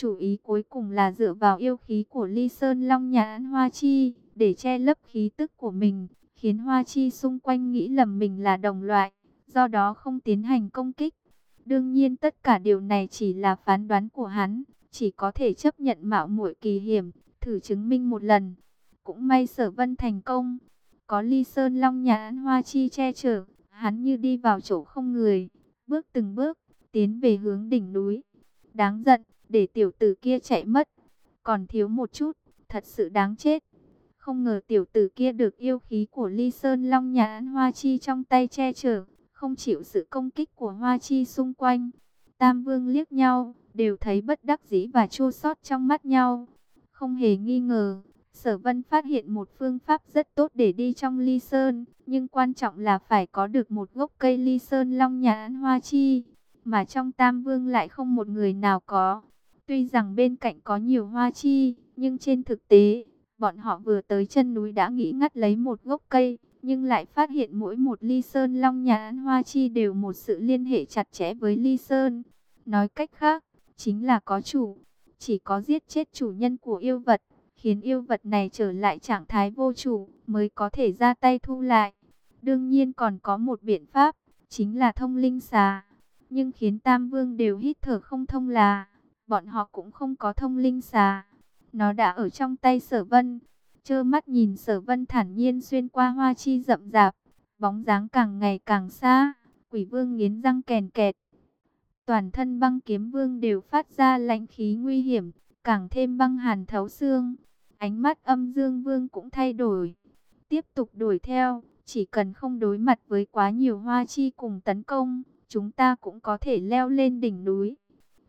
Chủ ý cuối cùng là dựa vào yêu khí của ly sơn long nhãn hoa chi, để che lấp khí tức của mình, khiến hoa chi xung quanh nghĩ lầm mình là đồng loại, do đó không tiến hành công kích. Đương nhiên tất cả điều này chỉ là phán đoán của hắn, chỉ có thể chấp nhận mạo muội kỳ hiểm, thử chứng minh một lần. Cũng may sở vân thành công, có ly sơn long nhãn hoa chi che chở, hắn như đi vào chỗ không người, bước từng bước, tiến về hướng đỉnh núi. Đáng giận, để tiểu tử kia chạy mất, còn thiếu một chút, thật sự đáng chết. Không ngờ tiểu tử kia được yêu khí của ly sơn long nhãn hoa chi trong tay che chở, không chịu sự công kích của hoa chi xung quanh. Tam vương liếc nhau, đều thấy bất đắc dĩ và chua xót trong mắt nhau. Không hề nghi ngờ, sở vân phát hiện một phương pháp rất tốt để đi trong ly sơn, nhưng quan trọng là phải có được một gốc cây ly sơn long nhãn hoa chi, mà trong tam vương lại không một người nào có. Tuy rằng bên cạnh có nhiều hoa chi, nhưng trên thực tế, bọn họ vừa tới chân núi đã nghĩ ngắt lấy một gốc cây, nhưng lại phát hiện mỗi một ly sơn long nhãn hoa chi đều một sự liên hệ chặt chẽ với ly sơn. Nói cách khác, chính là có chủ, chỉ có giết chết chủ nhân của yêu vật, khiến yêu vật này trở lại trạng thái vô chủ, mới có thể ra tay thu lại. Đương nhiên còn có một biện pháp, chính là thông linh xà. Nhưng khiến Tam Vương đều hít thở không thông là, bọn họ cũng không có thông linh xà. Nó đã ở trong tay sở vân. Chơ mắt nhìn sở vân thản nhiên xuyên qua hoa chi rậm rạp. Bóng dáng càng ngày càng xa. Quỷ vương nghiến răng kèn kẹt. Toàn thân băng kiếm vương đều phát ra lãnh khí nguy hiểm. Càng thêm băng hàn thấu xương. Ánh mắt âm dương vương cũng thay đổi. Tiếp tục đuổi theo. Chỉ cần không đối mặt với quá nhiều hoa chi cùng tấn công. Chúng ta cũng có thể leo lên đỉnh núi.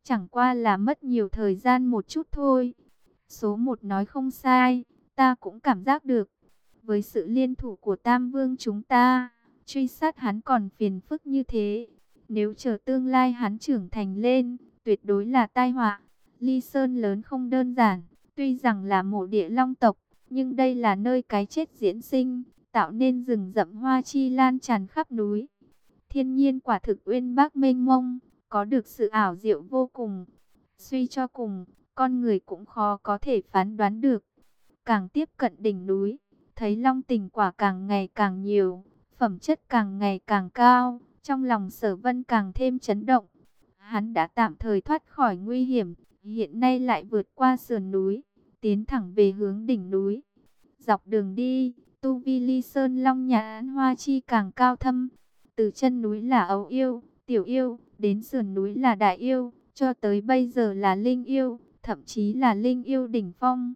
Chẳng qua là mất nhiều thời gian một chút thôi. Số một nói không sai, ta cũng cảm giác được. Với sự liên thủ của Tam Vương chúng ta, truy sát hắn còn phiền phức như thế. Nếu chờ tương lai hắn trưởng thành lên, tuyệt đối là tai họa. Ly Sơn lớn không đơn giản, tuy rằng là mộ địa long tộc, nhưng đây là nơi cái chết diễn sinh, tạo nên rừng rậm hoa chi lan tràn khắp núi. Thiên nhiên quả thực uyên bác mênh mông, có được sự ảo diệu vô cùng. Suy cho cùng, con người cũng khó có thể phán đoán được. Càng tiếp cận đỉnh núi, thấy long tình quả càng ngày càng nhiều, phẩm chất càng ngày càng cao, trong lòng sở vân càng thêm chấn động. Hắn đã tạm thời thoát khỏi nguy hiểm, hiện nay lại vượt qua sườn núi, tiến thẳng về hướng đỉnh núi. Dọc đường đi, tu vi ly sơn long nhà án hoa chi càng cao thâm, từ chân núi là ấu yêu, tiểu yêu, đến sườn núi là đại yêu, cho tới bây giờ là linh yêu, thậm chí là linh yêu đỉnh phong.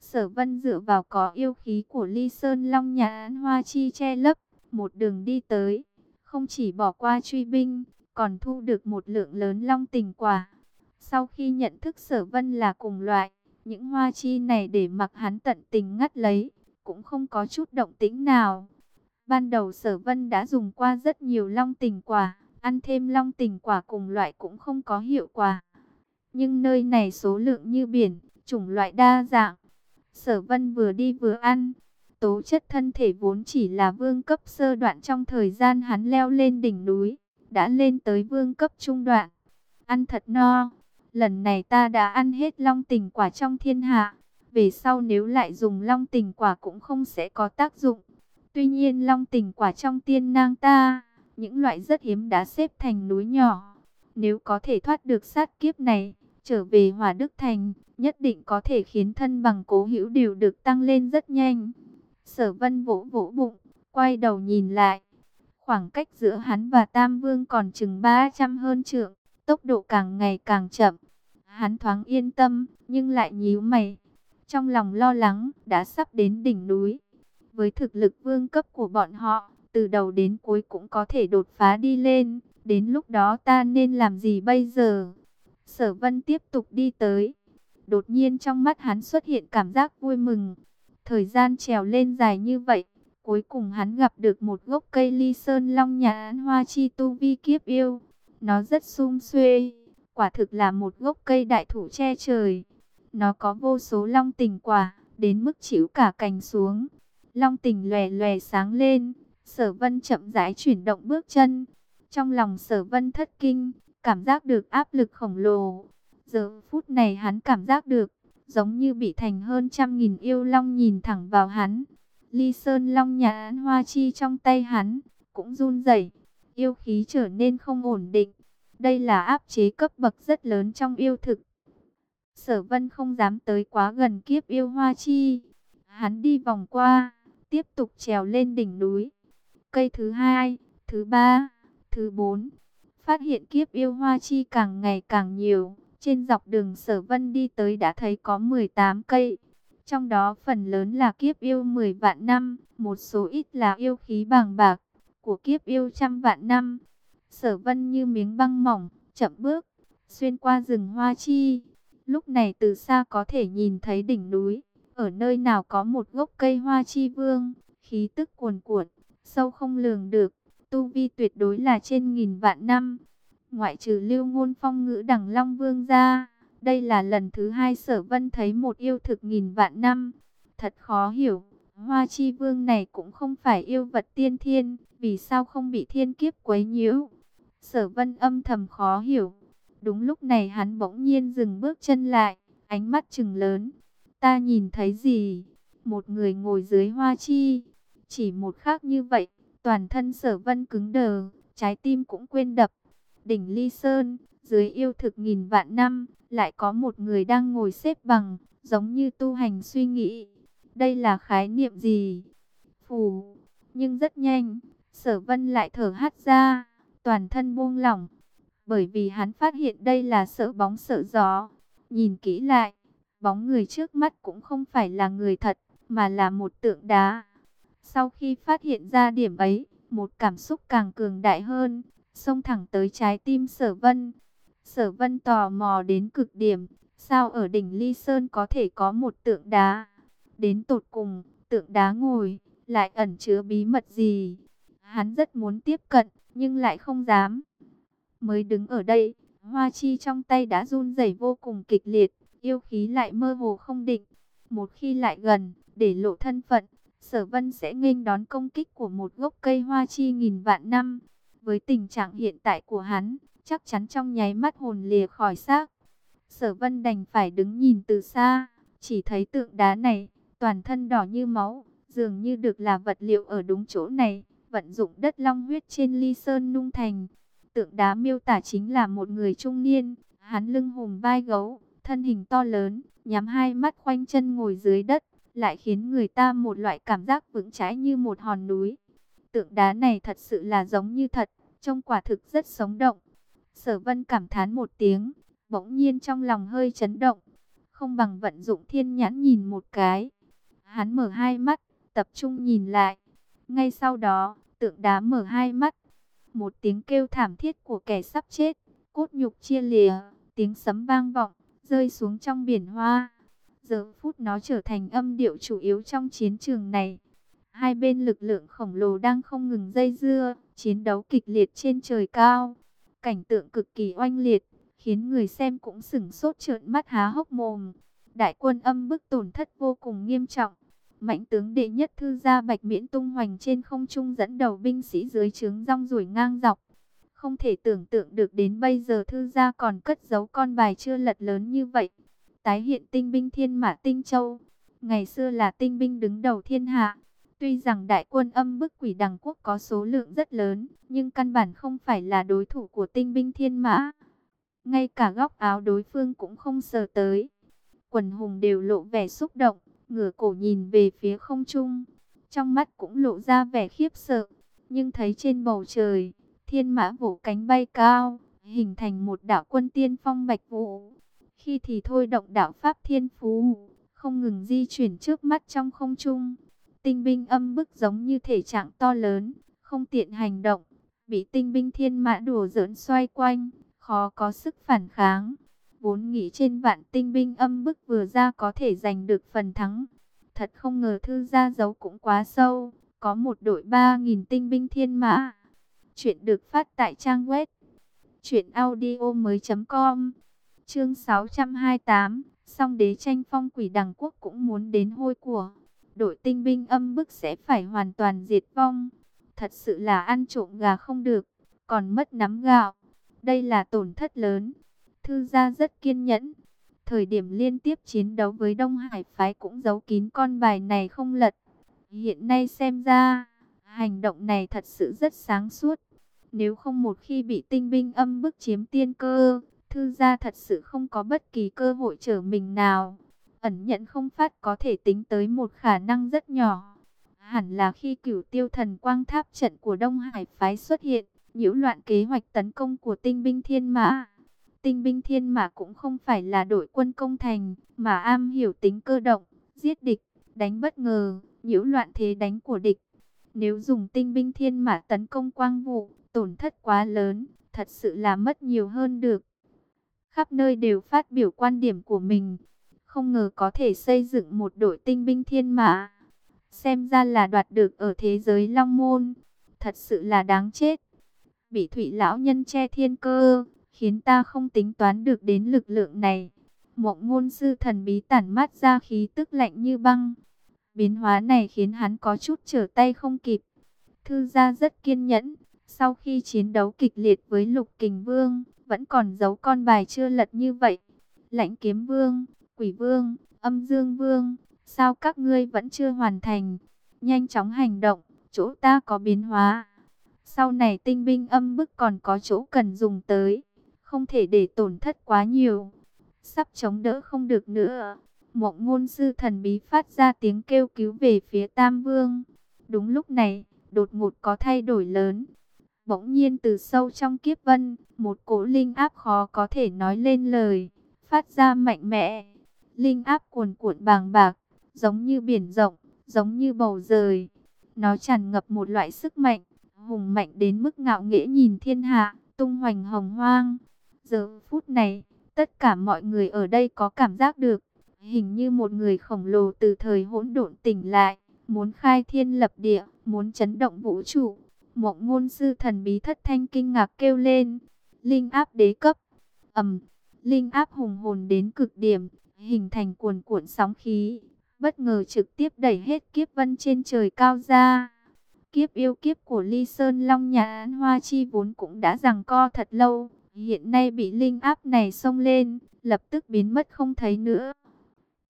Sở vân dựa vào có yêu khí của ly sơn long nhà án hoa chi che lấp, một đường đi tới, không chỉ bỏ qua truy binh, còn thu được một lượng lớn long tình quả. Sau khi nhận thức sở vân là cùng loại, những hoa chi này để mặc hắn tận tình ngắt lấy, cũng không có chút động tĩnh nào. Ban đầu sở vân đã dùng qua rất nhiều long tình quả, ăn thêm long tình quả cùng loại cũng không có hiệu quả. Nhưng nơi này số lượng như biển, chủng loại đa dạng. Sở vân vừa đi vừa ăn. Tố chất thân thể vốn chỉ là vương cấp sơ đoạn trong thời gian hắn leo lên đỉnh núi. Đã lên tới vương cấp trung đoạn. Ăn thật no. Lần này ta đã ăn hết long tình quả trong thiên hạ. Về sau nếu lại dùng long tình quả cũng không sẽ có tác dụng. Tuy nhiên long tình quả trong tiên nang ta, những loại rất hiếm đã xếp thành núi nhỏ. Nếu có thể thoát được sát kiếp này, trở về Hòa Đức Thành, nhất định có thể khiến thân bằng cố hữu đều được tăng lên rất nhanh. Sở vân vỗ vỗ bụng, quay đầu nhìn lại. Khoảng cách giữa hắn và Tam Vương còn chừng 300 hơn trượng, tốc độ càng ngày càng chậm. Hắn thoáng yên tâm, nhưng lại nhíu mày. Trong lòng lo lắng, đã sắp đến đỉnh núi. Với thực lực vương cấp của bọn họ, từ đầu đến cuối cũng có thể đột phá đi lên. Đến lúc đó ta nên làm gì bây giờ? Sở vân tiếp tục đi tới. Đột nhiên trong mắt hắn xuất hiện cảm giác vui mừng. Thời gian trèo lên dài như vậy. Cuối cùng hắn gặp được một gốc cây ly sơn long nhà án hoa chi tu vi kiếp yêu. Nó rất sum xuê. Quả thực là một gốc cây đại thủ che trời. Nó có vô số long tình quả, đến mức chịu cả cành xuống. Long tình lòe lòe sáng lên, sở vân chậm rãi chuyển động bước chân. Trong lòng sở vân thất kinh, cảm giác được áp lực khổng lồ. Giờ phút này hắn cảm giác được, giống như bị thành hơn trăm nghìn yêu long nhìn thẳng vào hắn. Ly Sơn Long nhãn hoa chi trong tay hắn, cũng run rẩy, yêu khí trở nên không ổn định. Đây là áp chế cấp bậc rất lớn trong yêu thực. Sở vân không dám tới quá gần kiếp yêu hoa chi. Hắn đi vòng qua, tiếp tục trèo lên đỉnh núi. Cây thứ hai, thứ ba, thứ bốn. Phát hiện kiếp yêu hoa chi càng ngày càng nhiều. Trên dọc đường sở vân đi tới đã thấy có 18 cây. Trong đó phần lớn là kiếp yêu 10 vạn năm, một số ít là yêu khí bàng bạc của kiếp yêu trăm vạn năm. Sở vân như miếng băng mỏng, chậm bước, xuyên qua rừng hoa chi. Lúc này từ xa có thể nhìn thấy đỉnh núi, ở nơi nào có một gốc cây hoa chi vương, khí tức cuồn cuộn, sâu không lường được, tu vi tuyệt đối là trên nghìn vạn năm. Ngoại trừ lưu ngôn phong ngữ đẳng long vương ra, đây là lần thứ hai sở vân thấy một yêu thực nghìn vạn năm. Thật khó hiểu, hoa chi vương này cũng không phải yêu vật tiên thiên, vì sao không bị thiên kiếp quấy nhiễu. Sở vân âm thầm khó hiểu. Đúng lúc này hắn bỗng nhiên dừng bước chân lại, ánh mắt trừng lớn. Ta nhìn thấy gì? Một người ngồi dưới hoa chi. Chỉ một khắc như vậy, toàn thân sở vân cứng đờ, trái tim cũng quên đập. Đỉnh Ly Sơn, dưới yêu thực nghìn vạn năm, lại có một người đang ngồi xếp bằng, giống như tu hành suy nghĩ. Đây là khái niệm gì? Phù. Nhưng rất nhanh, sở vân lại thở hắt ra, toàn thân buông lỏng. Bởi vì hắn phát hiện đây là sợ bóng sợ gió. Nhìn kỹ lại, bóng người trước mắt cũng không phải là người thật, mà là một tượng đá. Sau khi phát hiện ra điểm ấy, một cảm xúc càng cường đại hơn, xông thẳng tới trái tim sở vân. Sở vân tò mò đến cực điểm, sao ở đỉnh Ly Sơn có thể có một tượng đá? Đến tột cùng, tượng đá ngồi, lại ẩn chứa bí mật gì? Hắn rất muốn tiếp cận, nhưng lại không dám. Mới đứng ở đây, hoa chi trong tay đã run rẩy vô cùng kịch liệt, yêu khí lại mơ hồ không định. Một khi lại gần, để lộ thân phận, sở vân sẽ nghênh đón công kích của một gốc cây hoa chi nghìn vạn năm. Với tình trạng hiện tại của hắn, chắc chắn trong nháy mắt hồn lìa khỏi xác. Sở vân đành phải đứng nhìn từ xa, chỉ thấy tượng đá này, toàn thân đỏ như máu, dường như được là vật liệu ở đúng chỗ này vận dụng đất long huyết trên ly sơn nung thành. Tượng đá miêu tả chính là một người trung niên, hắn lưng hùm vai gấu, thân hình to lớn, nhắm hai mắt khoanh chân ngồi dưới đất, lại khiến người ta một loại cảm giác vững chãi như một hòn núi. Tượng đá này thật sự là giống như thật, trông quả thực rất sống động. Sở vân cảm thán một tiếng, bỗng nhiên trong lòng hơi chấn động, không bằng vận dụng thiên nhãn nhìn một cái. Hắn mở hai mắt, tập trung nhìn lại. Ngay sau đó, tượng đá mở hai mắt. Một tiếng kêu thảm thiết của kẻ sắp chết, cốt nhục chia lìa, tiếng sấm vang vọng, rơi xuống trong biển hoa. Giờ phút nó trở thành âm điệu chủ yếu trong chiến trường này. Hai bên lực lượng khổng lồ đang không ngừng dây dưa, chiến đấu kịch liệt trên trời cao. Cảnh tượng cực kỳ oanh liệt, khiến người xem cũng sửng sốt trợn mắt há hốc mồm. Đại quân âm bức tổn thất vô cùng nghiêm trọng Mạnh tướng đệ nhất thư gia Bạch Miễn tung hoành trên không trung dẫn đầu binh sĩ dưới trướng rong ruổi ngang dọc. Không thể tưởng tượng được đến bây giờ thư gia còn cất giấu con bài chưa lật lớn như vậy. Tái hiện tinh binh thiên mã tinh châu. Ngày xưa là tinh binh đứng đầu thiên hạ. Tuy rằng đại quân âm bức quỷ đằng quốc có số lượng rất lớn, nhưng căn bản không phải là đối thủ của tinh binh thiên mã. Ngay cả góc áo đối phương cũng không sờ tới. Quần hùng đều lộ vẻ xúc động ngửa cổ nhìn về phía không trung, trong mắt cũng lộ ra vẻ khiếp sợ, nhưng thấy trên bầu trời, thiên mã vỗ cánh bay cao, hình thành một đạo quân tiên phong bạch vũ. Khi thì thôi động đạo pháp thiên phú, không ngừng di chuyển trước mắt trong không trung. Tinh binh âm bức giống như thể trạng to lớn, không tiện hành động, bị tinh binh thiên mã đùa giỡn xoay quanh, khó có sức phản kháng. Vốn nghĩ trên vạn tinh binh âm bức vừa ra có thể giành được phần thắng. Thật không ngờ thư gia giấu cũng quá sâu. Có một đội 3.000 tinh binh thiên mã. Chuyện được phát tại trang web. Chuyện audio mới com. Chương 628. Song đế tranh phong quỷ đằng quốc cũng muốn đến hôi của. Đội tinh binh âm bức sẽ phải hoàn toàn diệt vong. Thật sự là ăn trộm gà không được. Còn mất nắm gạo. Đây là tổn thất lớn Thư gia rất kiên nhẫn. Thời điểm liên tiếp chiến đấu với Đông Hải phái cũng giấu kín con bài này không lật. Hiện nay xem ra, hành động này thật sự rất sáng suốt. Nếu không một khi bị tinh binh âm bức chiếm tiên cơ, thư gia thật sự không có bất kỳ cơ hội trở mình nào. Ẩn nhận không phát có thể tính tới một khả năng rất nhỏ. Hẳn là khi cửu tiêu thần quang tháp trận của Đông Hải phái xuất hiện, nhiễu loạn kế hoạch tấn công của tinh binh thiên mã. Tinh binh thiên mã cũng không phải là đội quân công thành, mà am hiểu tính cơ động, giết địch, đánh bất ngờ, nhiễu loạn thế đánh của địch. Nếu dùng tinh binh thiên mã tấn công quang vụ, tổn thất quá lớn, thật sự là mất nhiều hơn được. Khắp nơi đều phát biểu quan điểm của mình, không ngờ có thể xây dựng một đội tinh binh thiên mã. Xem ra là đoạt được ở thế giới Long Môn, thật sự là đáng chết. Bị thủy lão nhân che thiên cơ, khiến ta không tính toán được đến lực lượng này. Mộng ngôn sư thần bí tản mát ra khí tức lạnh như băng. Biến hóa này khiến hắn có chút trở tay không kịp. Thư gia rất kiên nhẫn, sau khi chiến đấu kịch liệt với lục kình vương, vẫn còn giấu con bài chưa lật như vậy. Lãnh kiếm vương, quỷ vương, âm dương vương, sao các ngươi vẫn chưa hoàn thành? Nhanh chóng hành động, chỗ ta có biến hóa. Sau này tinh binh âm bức còn có chỗ cần dùng tới không thể để tổn thất quá nhiều. Sắp chống đỡ không được nữa. Mộng ngôn sư thần bí phát ra tiếng kêu cứu về phía Tam Vương. Đúng lúc này, đột ngột có thay đổi lớn. Bỗng nhiên từ sâu trong kiếp vân, một cỗ linh áp khó có thể nói lên lời, phát ra mạnh mẽ. Linh áp cuồn cuộn bàng bạc, giống như biển rộng, giống như bầu trời. Nó tràn ngập một loại sức mạnh, hùng mạnh đến mức ngạo nghễ nhìn thiên hạ, tung hoành hồng hoang. Giờ phút này, tất cả mọi người ở đây có cảm giác được, hình như một người khổng lồ từ thời hỗn độn tỉnh lại, muốn khai thiên lập địa, muốn chấn động vũ trụ. Mộng ngôn sư thần bí thất thanh kinh ngạc kêu lên, linh áp đế cấp, ầm, linh áp hùng hồn đến cực điểm, hình thành cuồn cuộn sóng khí, bất ngờ trực tiếp đẩy hết kiếp vân trên trời cao ra. Kiếp yêu kiếp của Ly Sơn Long Nhà Hoa Chi vốn cũng đã rằng co thật lâu, hiện nay bị linh áp này xông lên, lập tức biến mất không thấy nữa.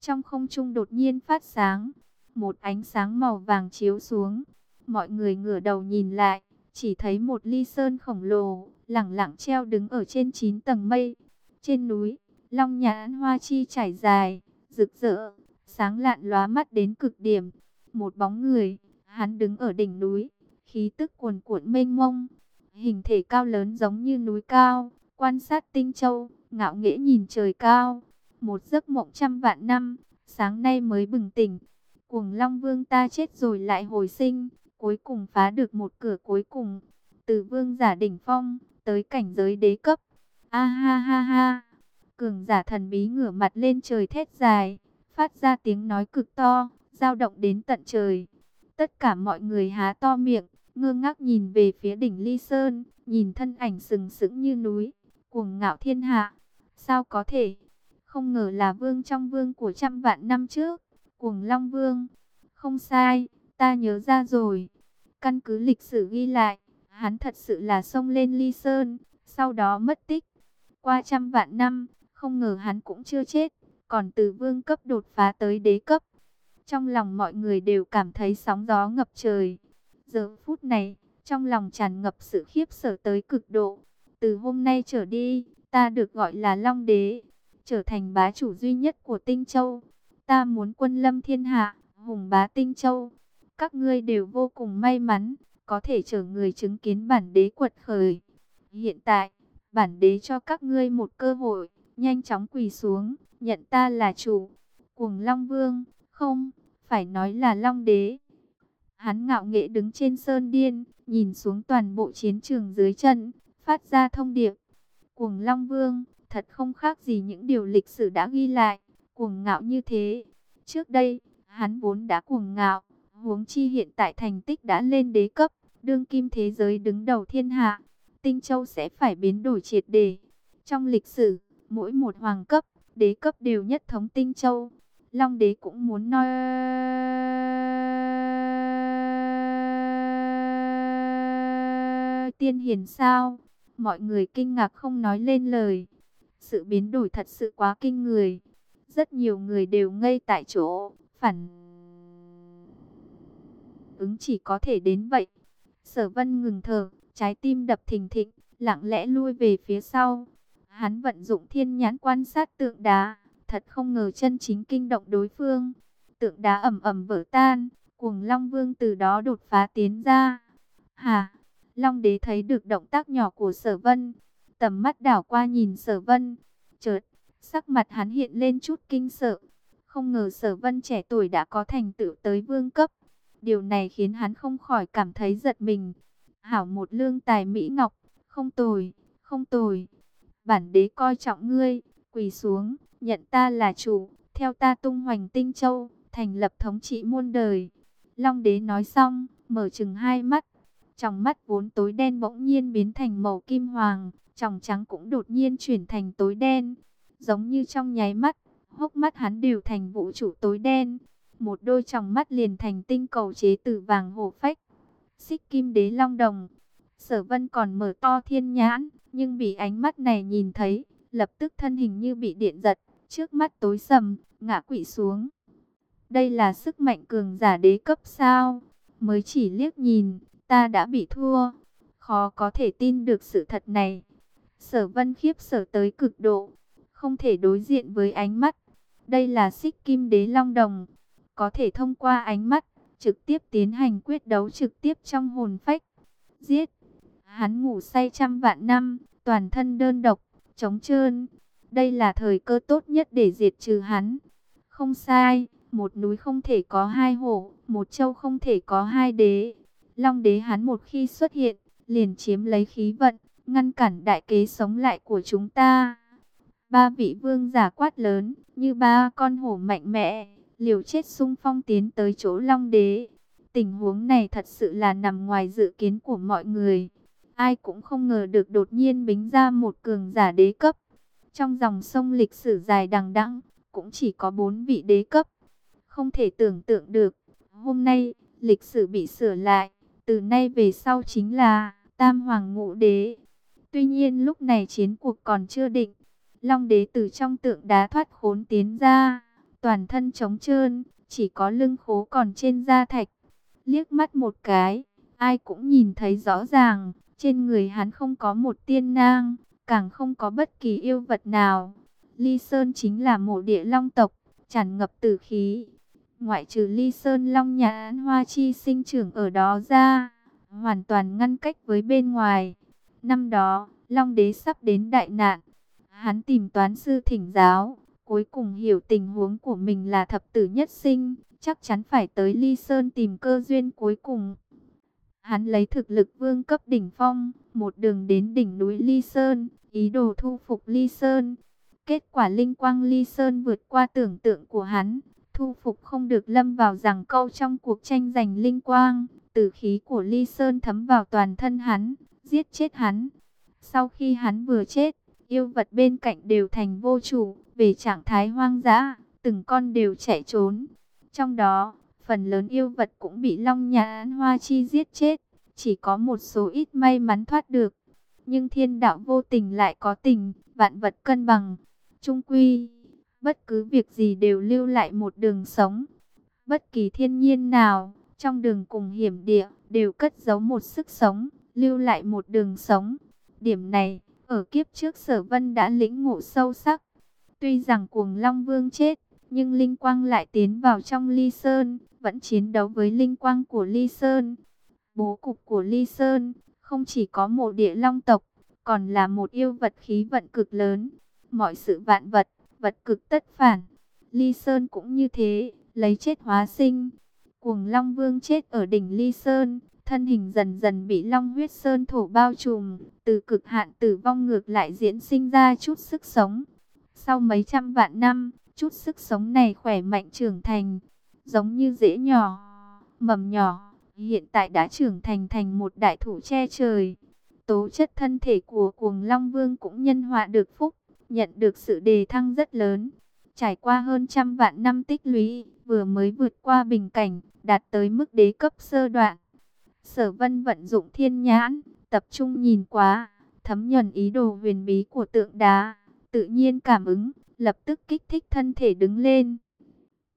Trong không trung đột nhiên phát sáng, một ánh sáng màu vàng chiếu xuống. Mọi người ngửa đầu nhìn lại, chỉ thấy một ly sơn khổng lồ, lẳng lặng treo đứng ở trên 9 tầng mây. Trên núi, long nhãn hoa chi trải dài, rực rỡ, sáng lạn lóa mắt đến cực điểm. Một bóng người, hắn đứng ở đỉnh núi, khí tức cuồn cuộn mênh mông, hình thể cao lớn giống như núi cao, quan sát tinh châu, ngạo nghễ nhìn trời cao. Một giấc mộng trăm vạn năm, sáng nay mới bừng tỉnh. Cuồng Long Vương ta chết rồi lại hồi sinh, cuối cùng phá được một cửa cuối cùng. Từ vương giả đỉnh phong, tới cảnh giới đế cấp. A ha ha ha. Cường giả thần bí ngửa mặt lên trời thét dài, phát ra tiếng nói cực to, dao động đến tận trời. Tất cả mọi người há to miệng, ngơ ngác nhìn về phía đỉnh Ly Sơn, nhìn thân ảnh sừng sững như núi, cuồng ngạo thiên hạ. Sao có thể? Không ngờ là vương trong vương của trăm vạn năm trước, cuồng long vương. Không sai, ta nhớ ra rồi. Căn cứ lịch sử ghi lại, hắn thật sự là sông lên ly sơn, sau đó mất tích. Qua trăm vạn năm, không ngờ hắn cũng chưa chết, còn từ vương cấp đột phá tới đế cấp. Trong lòng mọi người đều cảm thấy sóng gió ngập trời. Giờ phút này, trong lòng tràn ngập sự khiếp sợ tới cực độ. Từ hôm nay trở đi, ta được gọi là Long Đế, trở thành bá chủ duy nhất của Tinh Châu. Ta muốn quân lâm thiên hạ, hùng bá Tinh Châu. Các ngươi đều vô cùng may mắn, có thể trở người chứng kiến bản đế quật khởi. Hiện tại, bản đế cho các ngươi một cơ hội, nhanh chóng quỳ xuống, nhận ta là chủ. Cuồng Long Vương, không, phải nói là Long Đế. Hắn ngạo nghệ đứng trên sơn điên, nhìn xuống toàn bộ chiến trường dưới chân, phát ra thông điệp. Cuồng Long Vương, thật không khác gì những điều lịch sử đã ghi lại, cuồng ngạo như thế. Trước đây, hắn vốn đã cuồng ngạo, huống chi hiện tại thành tích đã lên đế cấp, đương kim thế giới đứng đầu thiên hạ. Tinh Châu sẽ phải biến đổi triệt đề. Trong lịch sử, mỗi một hoàng cấp, đế cấp đều nhất thống Tinh Châu. Long đế cũng muốn nói tiên hiền sao? Mọi người kinh ngạc không nói lên lời. Sự biến đổi thật sự quá kinh người. Rất nhiều người đều ngây tại chỗ, phản ứng chỉ có thể đến vậy. Sở vân ngừng thở, trái tim đập thình thịch, lặng lẽ lui về phía sau. Hắn vận dụng thiên nhãn quan sát tượng đá, thật không ngờ chân chính kinh động đối phương. Tượng đá ẩm ẩm vỡ tan, cuồng Long Vương từ đó đột phá tiến ra. Hà, Long Đế thấy được động tác nhỏ của sở vân, tầm mắt đảo qua nhìn sở vân. Chợt, sắc mặt hắn hiện lên chút kinh sợ. Không ngờ sở vân trẻ tuổi đã có thành tựu tới vương cấp. Điều này khiến hắn không khỏi cảm thấy giật mình. Hảo một lương tài Mỹ Ngọc, không tồi, không tồi. Bản đế coi trọng ngươi, quỳ xuống, nhận ta là chủ, theo ta tung hoành tinh châu, thành lập thống trị muôn đời. Long đế nói xong, mở chừng hai mắt. Trong mắt vốn tối đen bỗng nhiên biến thành màu kim hoàng, tròng trắng cũng đột nhiên chuyển thành tối đen. Giống như trong nháy mắt, hốc mắt hắn đều thành vũ trụ tối đen. Một đôi tròng mắt liền thành tinh cầu chế từ vàng hổ phách. Xích kim đế long đồng. Sở vân còn mở to thiên nhãn, nhưng bị ánh mắt này nhìn thấy, lập tức thân hình như bị điện giật, trước mắt tối sầm, ngã quỵ xuống. Đây là sức mạnh cường giả đế cấp sao? Mới chỉ liếc nhìn, ta đã bị thua. Khó có thể tin được sự thật này. Sở vân khiếp sở tới cực độ, không thể đối diện với ánh mắt. Đây là xích kim đế long đồng, có thể thông qua ánh mắt, trực tiếp tiến hành quyết đấu trực tiếp trong hồn phách. Giết! Hắn ngủ say trăm vạn năm, toàn thân đơn độc, trống trơn. Đây là thời cơ tốt nhất để diệt trừ hắn. Không sai, một núi không thể có hai hổ, một châu không thể có hai đế. Long đế hắn một khi xuất hiện, liền chiếm lấy khí vận, ngăn cản đại kế sống lại của chúng ta. Ba vị vương giả quát lớn, như ba con hổ mạnh mẽ, liều chết sung phong tiến tới chỗ Long đế. Tình huống này thật sự là nằm ngoài dự kiến của mọi người. Ai cũng không ngờ được đột nhiên bính ra một cường giả đế cấp. Trong dòng sông lịch sử dài đằng đẵng cũng chỉ có bốn vị đế cấp. Không thể tưởng tượng được, hôm nay, lịch sử bị sửa lại, từ nay về sau chính là Tam Hoàng Ngũ Đế. Tuy nhiên lúc này chiến cuộc còn chưa định, Long Đế từ trong tượng đá thoát khốn tiến ra, toàn thân trống trơn, chỉ có lưng khố còn trên da thạch. Liếc mắt một cái, ai cũng nhìn thấy rõ ràng, trên người hắn không có một tiên nang, càng không có bất kỳ yêu vật nào. Ly Sơn chính là mộ địa long tộc, tràn ngập tử khí. Ngoại trừ Ly Sơn Long Nhãn Hoa Chi sinh trưởng ở đó ra, hoàn toàn ngăn cách với bên ngoài. Năm đó, Long Đế sắp đến đại nạn. Hắn tìm toán sư thỉnh giáo, cuối cùng hiểu tình huống của mình là thập tử nhất sinh, chắc chắn phải tới Ly Sơn tìm cơ duyên cuối cùng. Hắn lấy thực lực vương cấp đỉnh phong, một đường đến đỉnh núi Ly Sơn, ý đồ thu phục Ly Sơn. Kết quả linh quang Ly Sơn vượt qua tưởng tượng của hắn, thu phục không được lâm vào rằng câu trong cuộc tranh giành linh quang. Tử khí của Ly Sơn thấm vào toàn thân hắn, giết chết hắn. Sau khi hắn vừa chết, yêu vật bên cạnh đều thành vô chủ, về trạng thái hoang dã, từng con đều chạy trốn. Trong đó, phần lớn yêu vật cũng bị Long Nhãn Hoa Chi giết chết, chỉ có một số ít may mắn thoát được. Nhưng thiên đạo vô tình lại có tình, vạn vật cân bằng. Trung quy, bất cứ việc gì đều lưu lại một đường sống. Bất kỳ thiên nhiên nào, trong đường cùng hiểm địa, đều cất giấu một sức sống, lưu lại một đường sống. Điểm này, ở kiếp trước sở vân đã lĩnh ngộ sâu sắc. Tuy rằng cuồng Long Vương chết, nhưng Linh Quang lại tiến vào trong Ly Sơn, vẫn chiến đấu với Linh Quang của Ly Sơn. Bố cục của Ly Sơn, không chỉ có một địa long tộc, còn là một yêu vật khí vận cực lớn. Mọi sự vạn vật, vật cực tất phản. Ly Sơn cũng như thế, lấy chết hóa sinh. Cuồng Long Vương chết ở đỉnh Ly Sơn, thân hình dần dần bị Long huyết Sơn thổ bao trùm, từ cực hạn tử vong ngược lại diễn sinh ra chút sức sống. Sau mấy trăm vạn năm, chút sức sống này khỏe mạnh trưởng thành, giống như rễ nhỏ, mầm nhỏ, hiện tại đã trưởng thành thành một đại thủ che trời. Tố chất thân thể của cuồng Long Vương cũng nhân họa được phúc, nhận được sự đề thăng rất lớn. Trải qua hơn trăm vạn năm tích lũy, vừa mới vượt qua bình cảnh, đạt tới mức đế cấp sơ đoạn. Sở vân vận dụng thiên nhãn, tập trung nhìn quá, thấm nhuần ý đồ huyền bí của tượng đá tự nhiên cảm ứng, lập tức kích thích thân thể đứng lên.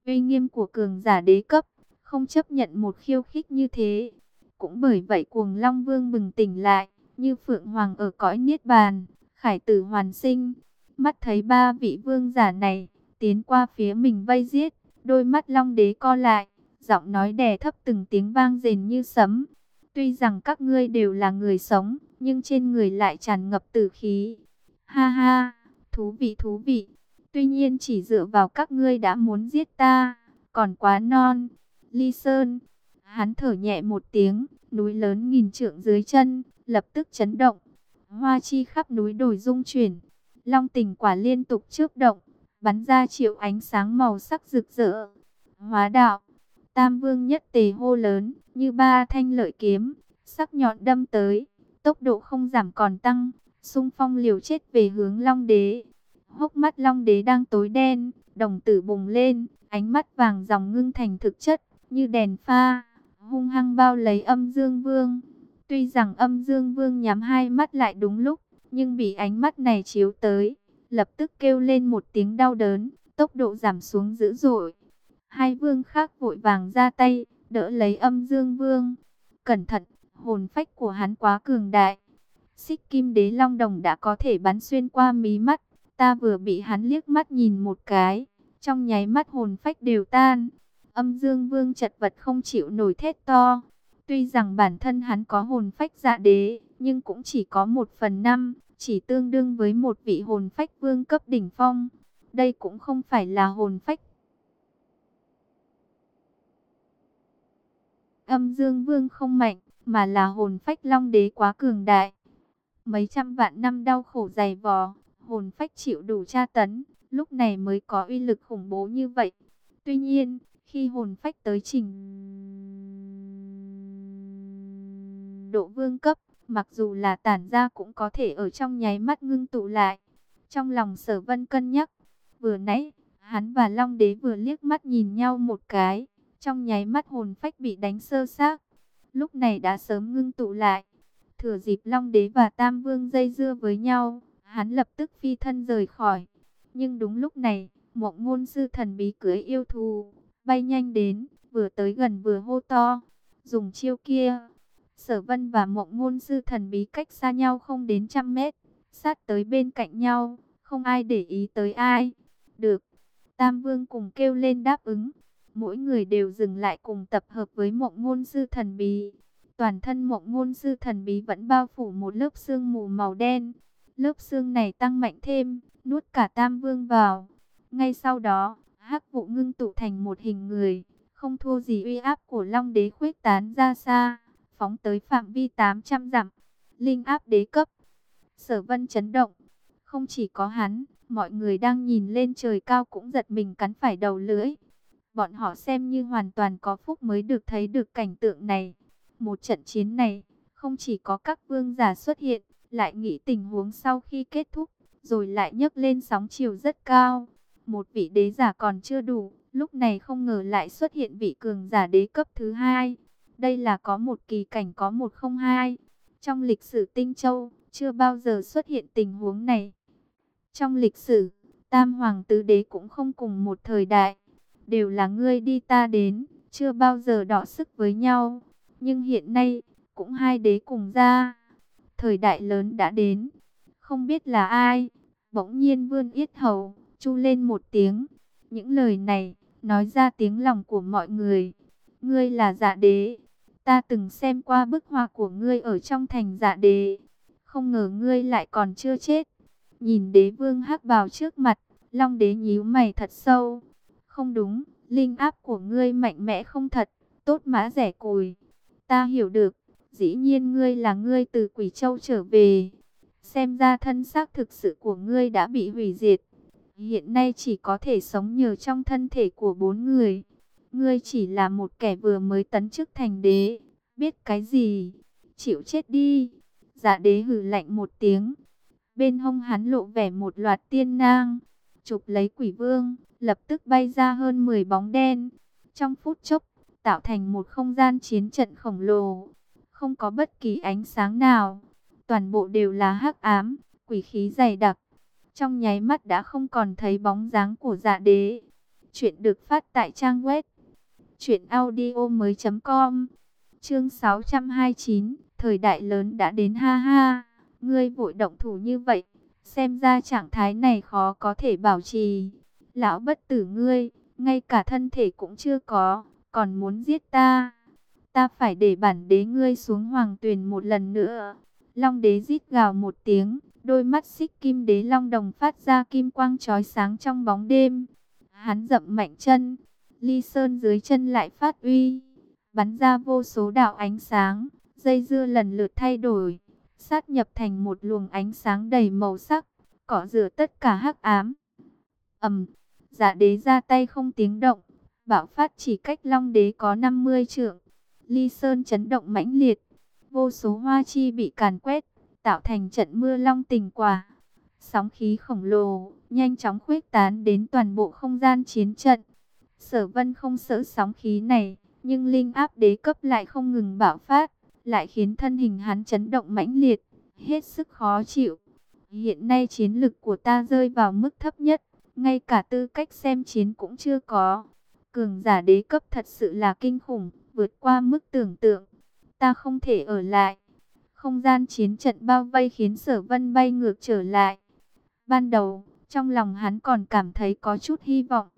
Uy nghiêm của cường giả đế cấp, không chấp nhận một khiêu khích như thế. Cũng bởi vậy cuồng Long Vương bừng tỉnh lại, như Phượng Hoàng ở cõi Niết Bàn, khải tử hoàn sinh. Mắt thấy ba vị vương giả này, tiến qua phía mình vây giết, đôi mắt Long Đế co lại, giọng nói đè thấp từng tiếng vang rền như sấm. Tuy rằng các ngươi đều là người sống, nhưng trên người lại tràn ngập tử khí. Ha ha, thú vị thú vị. Tuy nhiên chỉ dựa vào các ngươi đã muốn giết ta, còn quá non. Ly Sơn, hắn thở nhẹ một tiếng, núi lớn nghìn trượng dưới chân, lập tức chấn động. Hoa chi khắp núi đồi rung chuyển, long tình quả liên tục chớp động, bắn ra triệu ánh sáng màu sắc rực rỡ. Hóa đạo, tam vương nhất tề hô lớn, như ba thanh lợi kiếm, sắc nhọn đâm tới, tốc độ không giảm còn tăng, xung phong liều chết về hướng long đế. Hốc mắt long đế đang tối đen, đồng tử bùng lên, ánh mắt vàng dòng ngưng thành thực chất, như đèn pha, hung hăng bao lấy âm dương vương. Tuy rằng âm dương vương nhắm hai mắt lại đúng lúc, nhưng bị ánh mắt này chiếu tới, lập tức kêu lên một tiếng đau đớn, tốc độ giảm xuống dữ dội. Hai vương khác vội vàng ra tay, đỡ lấy âm dương vương. Cẩn thận, hồn phách của hắn quá cường đại. Xích kim đế long đồng đã có thể bắn xuyên qua mí mắt, ta vừa bị hắn liếc mắt nhìn một cái, trong nháy mắt hồn phách đều tan. Âm dương vương chật vật không chịu nổi thét to. Tuy rằng bản thân hắn có hồn phách dạ đế, nhưng cũng chỉ có một phần năm, chỉ tương đương với một vị hồn phách vương cấp đỉnh phong. Đây cũng không phải là hồn phách. Âm dương vương không mạnh, mà là hồn phách long đế quá cường đại. Mấy trăm vạn năm đau khổ dày vò, hồn phách chịu đủ tra tấn, lúc này mới có uy lực khủng bố như vậy. Tuy nhiên, khi hồn phách tới trình độ vương cấp, mặc dù là tản ra cũng có thể ở trong nháy mắt ngưng tụ lại. Trong lòng sở vân cân nhắc, vừa nãy, hắn và Long Đế vừa liếc mắt nhìn nhau một cái, trong nháy mắt hồn phách bị đánh sơ xác. Lúc này đã sớm ngưng tụ lại, thừa dịp Long Đế và Tam Vương dây dưa với nhau, hắn lập tức phi thân rời khỏi. Nhưng đúng lúc này, một ngôn sư thần bí cưới yêu thù, bay nhanh đến, vừa tới gần vừa hô to, dùng chiêu kia. Sở vân và mộng ngôn sư thần bí cách xa nhau không đến trăm mét, sát tới bên cạnh nhau, không ai để ý tới ai. Được, Tam Vương cùng kêu lên đáp ứng, mỗi người đều dừng lại cùng tập hợp với mộng ngôn sư thần bí. Toàn thân mộng ngôn sư thần bí vẫn bao phủ một lớp xương mù màu đen. Lớp xương này tăng mạnh thêm, nuốt cả Tam Vương vào. Ngay sau đó, hắc vụ ngưng tụ thành một hình người, không thua gì uy áp của Long Đế khuếch tán ra xa, phóng tới phạm vi 800 dặm, linh áp đế cấp. Sở Vân chấn động, không chỉ có hắn, mọi người đang nhìn lên trời cao cũng giật mình cắn phải đầu lưỡi. Bọn họ xem như hoàn toàn có phúc mới được thấy được cảnh tượng này. Một trận chiến này, không chỉ có các vương giả xuất hiện, lại nghĩ tình huống sau khi kết thúc, rồi lại nhấc lên sóng chiều rất cao. Một vị đế giả còn chưa đủ, lúc này không ngờ lại xuất hiện vị cường giả đế cấp thứ hai. Đây là có một kỳ cảnh có một không hai. Trong lịch sử Tinh Châu, chưa bao giờ xuất hiện tình huống này. Trong lịch sử, Tam Hoàng Tứ Đế cũng không cùng một thời đại. Đều là ngươi đi ta đến, chưa bao giờ đọ sức với nhau. Nhưng hiện nay, cũng hai đế cùng ra. Thời đại lớn đã đến. Không biết là ai, bỗng nhiên vươn yết hầu, chu lên một tiếng. Những lời này, nói ra tiếng lòng của mọi người. Ngươi là dạ đế. Ta từng xem qua bức họa của ngươi ở trong thành dạ đế. Không ngờ ngươi lại còn chưa chết. Nhìn đế vương hắc bào trước mặt, long đế nhíu mày thật sâu. Không đúng, linh áp của ngươi mạnh mẽ không thật, tốt mã rẻ cùi. Ta hiểu được, dĩ nhiên ngươi là ngươi từ quỷ châu trở về. Xem ra thân xác thực sự của ngươi đã bị hủy diệt. Hiện nay chỉ có thể sống nhờ trong thân thể của bốn người. Ngươi chỉ là một kẻ vừa mới tấn chức thành đế. Biết cái gì? Chịu chết đi. Dạ đế hừ lạnh một tiếng. Bên hông hắn lộ vẻ một loạt tiên nang. Chụp lấy quỷ vương. Lập tức bay ra hơn 10 bóng đen. Trong phút chốc. Tạo thành một không gian chiến trận khổng lồ. Không có bất kỳ ánh sáng nào. Toàn bộ đều là hắc ám. Quỷ khí dày đặc trong nháy mắt đã không còn thấy bóng dáng của dạ đế. Chuyện được phát tại trang web truyệnaudiomoi.com. Chương 629, thời đại lớn đã đến ha ha. Ngươi vội động thủ như vậy, xem ra trạng thái này khó có thể bảo trì. Lão bất tử ngươi, ngay cả thân thể cũng chưa có, còn muốn giết ta. Ta phải để bản đế ngươi xuống hoàng tuyền một lần nữa. Long đế rít gào một tiếng, đôi mắt xích kim đế long đồng phát ra kim quang chói sáng trong bóng đêm. Hắn dậm mạnh chân, ly sơn dưới chân lại phát uy, bắn ra vô số đạo ánh sáng, dây dưa lần lượt thay đổi, sát nhập thành một luồng ánh sáng đầy màu sắc, cỏ rửa tất cả hắc ám. ầm, giả đế ra tay không tiếng động, bạo phát chỉ cách long đế có 50 trượng. Ly Sơn chấn động mãnh liệt, vô số hoa chi bị càn quét, tạo thành trận mưa long tình quả. Sóng khí khổng lồ, nhanh chóng khuếch tán đến toàn bộ không gian chiến trận. Sở vân không sợ sóng khí này, nhưng linh áp đế cấp lại không ngừng bạo phát, lại khiến thân hình hắn chấn động mãnh liệt, hết sức khó chịu. Hiện nay chiến lực của ta rơi vào mức thấp nhất, ngay cả tư cách xem chiến cũng chưa có. Cường giả đế cấp thật sự là kinh khủng, vượt qua mức tưởng tượng. Ta không thể ở lại. Không gian chiến trận bao vây khiến sở vân bay ngược trở lại. Ban đầu, trong lòng hắn còn cảm thấy có chút hy vọng.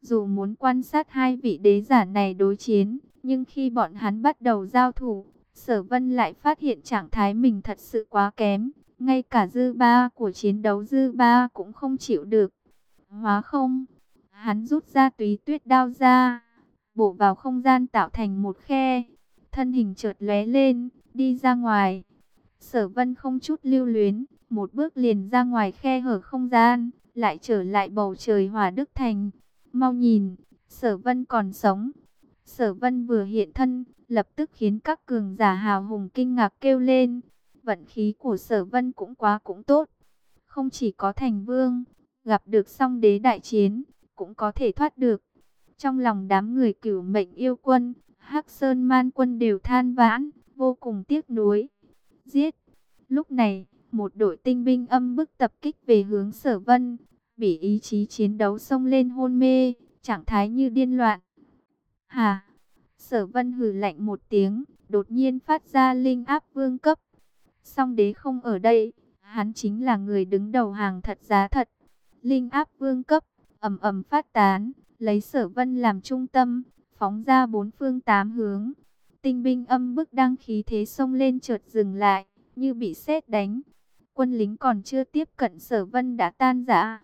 Dù muốn quan sát hai vị đế giả này đối chiến, nhưng khi bọn hắn bắt đầu giao thủ, sở vân lại phát hiện trạng thái mình thật sự quá kém. Ngay cả dư ba của chiến đấu dư ba cũng không chịu được. Hóa không, hắn rút ra túy tuyết đao ra, bổ vào không gian tạo thành một khe. Thân hình chợt lóe lên, đi ra ngoài. Sở vân không chút lưu luyến, một bước liền ra ngoài khe hở không gian, lại trở lại bầu trời hỏa đức thành. Mau nhìn, sở vân còn sống. Sở vân vừa hiện thân, lập tức khiến các cường giả hào hùng kinh ngạc kêu lên. Vận khí của sở vân cũng quá cũng tốt. Không chỉ có thành vương, gặp được song đế đại chiến, cũng có thể thoát được. Trong lòng đám người cửu mệnh yêu quân, Hắc Sơn Man quân đều than vãn, vô cùng tiếc nuối. Giết! Lúc này, một đội tinh binh âm bức tập kích về hướng sở vân, bị ý chí chiến đấu xông lên hôn mê, trạng thái như điên loạn. Hà! Sở vân hừ lạnh một tiếng, đột nhiên phát ra linh áp vương cấp. Song đế không ở đây, hắn chính là người đứng đầu hàng thật giá thật. Linh áp vương cấp, ầm ầm phát tán, lấy sở vân làm trung tâm, phóng ra bốn phương tám hướng. Tinh binh âm bức đang khí thế xông lên chợt dừng lại, như bị sét đánh. Quân lính còn chưa tiếp cận sở vân đã tan rã.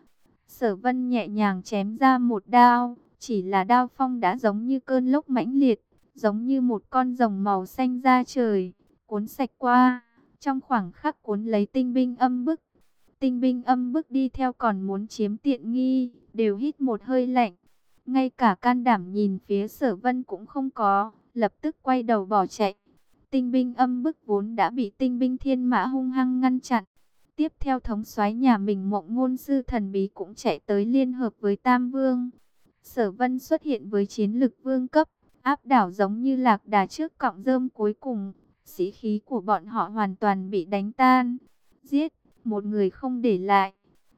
Sở vân nhẹ nhàng chém ra một đao, chỉ là đao phong đã giống như cơn lốc mãnh liệt, giống như một con rồng màu xanh ra trời, cuốn sạch qua, trong khoảng khắc cuốn lấy tinh binh âm bức. Tinh binh âm bức đi theo còn muốn chiếm tiện nghi, đều hít một hơi lạnh. Ngay cả can đảm nhìn phía sở vân cũng không có, lập tức quay đầu bỏ chạy. Tinh binh âm bức vốn đã bị tinh binh thiên mã hung hăng ngăn chặn. Tiếp theo thống soái nhà mình mộng ngôn sư thần bí cũng chạy tới liên hợp với Tam Vương. Sở vân xuất hiện với chiến lực vương cấp, áp đảo giống như lạc đà trước cọng rơm cuối cùng. Sĩ khí của bọn họ hoàn toàn bị đánh tan. Giết, một người không để lại.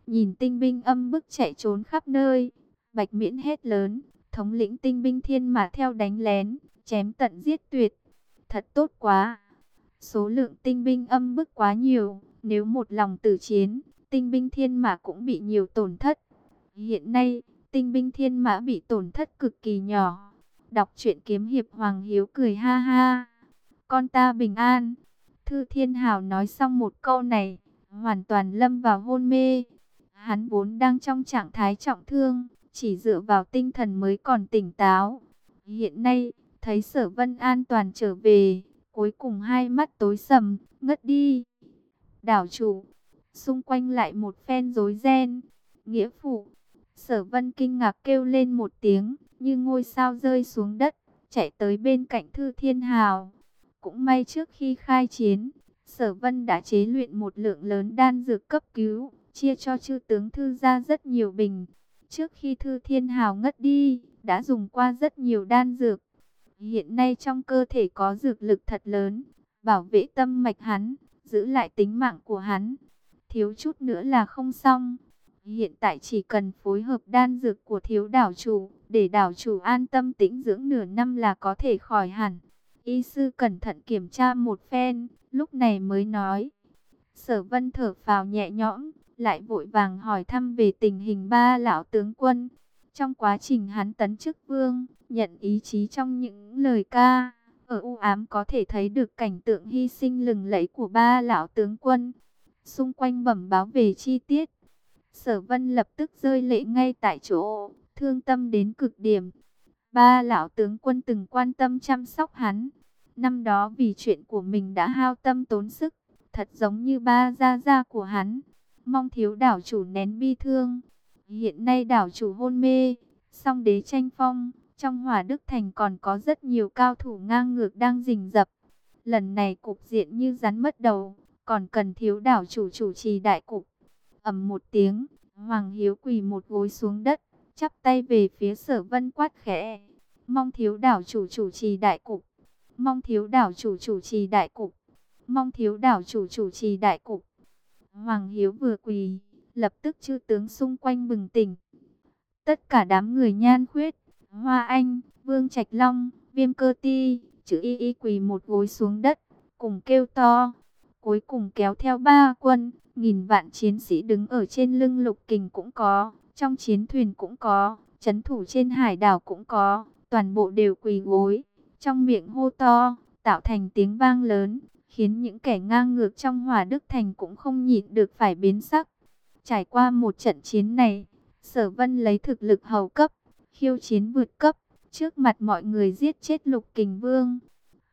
Nhìn tinh binh âm bức chạy trốn khắp nơi. Bạch miễn hết lớn, thống lĩnh tinh binh thiên mà theo đánh lén, chém tận giết tuyệt. Thật tốt quá. Số lượng tinh binh âm bức quá nhiều, nếu một lòng tử chiến, tinh binh thiên mã cũng bị nhiều tổn thất. Hiện nay, tinh binh thiên mã bị tổn thất cực kỳ nhỏ. Đọc truyện kiếm hiệp Hoàng Hiếu cười ha ha. Con ta bình an. Thư Thiên Hào nói xong một câu này, hoàn toàn lâm vào hôn mê. Hắn vốn đang trong trạng thái trọng thương, chỉ dựa vào tinh thần mới còn tỉnh táo. Hiện nay, thấy sở vân an toàn trở về, cuối cùng hai mắt tối sầm, ngất đi. Đảo chủ, xung quanh lại một phen rối ren, nghĩa phụ. Sở vân kinh ngạc kêu lên một tiếng, như ngôi sao rơi xuống đất, chạy tới bên cạnh Thư Thiên Hào. Cũng may trước khi khai chiến, Sở Vân đã chế luyện một lượng lớn đan dược cấp cứu, chia cho chư tướng Thư ra rất nhiều bình. Trước khi Thư Thiên Hào ngất đi, đã dùng qua rất nhiều đan dược. Hiện nay trong cơ thể có dược lực thật lớn, bảo vệ tâm mạch hắn, giữ lại tính mạng của hắn. Thiếu chút nữa là không xong. Hiện tại chỉ cần phối hợp đan dược của thiếu đảo chủ, để đảo chủ an tâm tĩnh dưỡng nửa năm là có thể khỏi hẳn. Y sư cẩn thận kiểm tra một phen, lúc này mới nói. Sở vân thở phào nhẹ nhõm, lại vội vàng hỏi thăm về tình hình ba lão tướng quân. Trong quá trình hắn tấn chức vương, nhận ý chí trong những lời ca, ở u ám có thể thấy được cảnh tượng hy sinh lừng lẫy của ba lão tướng quân. Xung quanh bẩm báo về chi tiết, sở vân lập tức rơi lệ ngay tại chỗ, thương tâm đến cực điểm. Ba lão tướng quân từng quan tâm chăm sóc hắn, năm đó vì chuyện của mình đã hao tâm tốn sức, thật giống như ba gia gia của hắn. Mong thiếu đảo chủ nén bi thương. Hiện nay đảo chủ hôn mê, song đế tranh phong, trong hỏa đức thành còn có rất nhiều cao thủ ngang ngược đang rình rập. Lần này cục diện như rắn mất đầu, còn cần thiếu đảo chủ chủ trì đại cục. ầm một tiếng, Hoàng Hiếu quỳ một gối xuống đất, chắp tay về phía sở vân quát khẽ. Mong thiếu đảo chủ chủ trì đại cục. Mong thiếu đảo chủ chủ trì đại cục. Mong thiếu đảo chủ chủ trì đại cục. Hoàng Hiếu vừa quỳ, lập tức chư tướng xung quanh bừng tỉnh. Tất cả đám người nhan khuyết, Hoa Anh, Vương Trạch Long, Viêm Cơ Ti, chữ y y quỳ một gối xuống đất, cùng kêu to. Cuối cùng kéo theo ba quân, nghìn vạn chiến sĩ đứng ở trên lưng lục kình cũng có, trong chiến thuyền cũng có, chấn thủ trên hải đảo cũng có, toàn bộ đều quỳ gối, trong miệng hô to, tạo thành tiếng vang lớn, khiến những kẻ ngang ngược trong hỏa đức thành cũng không nhịn được phải biến sắc. Trải qua một trận chiến này, sở vân lấy thực lực hầu cấp, khiêu chiến vượt cấp, trước mặt mọi người giết chết lục kình vương.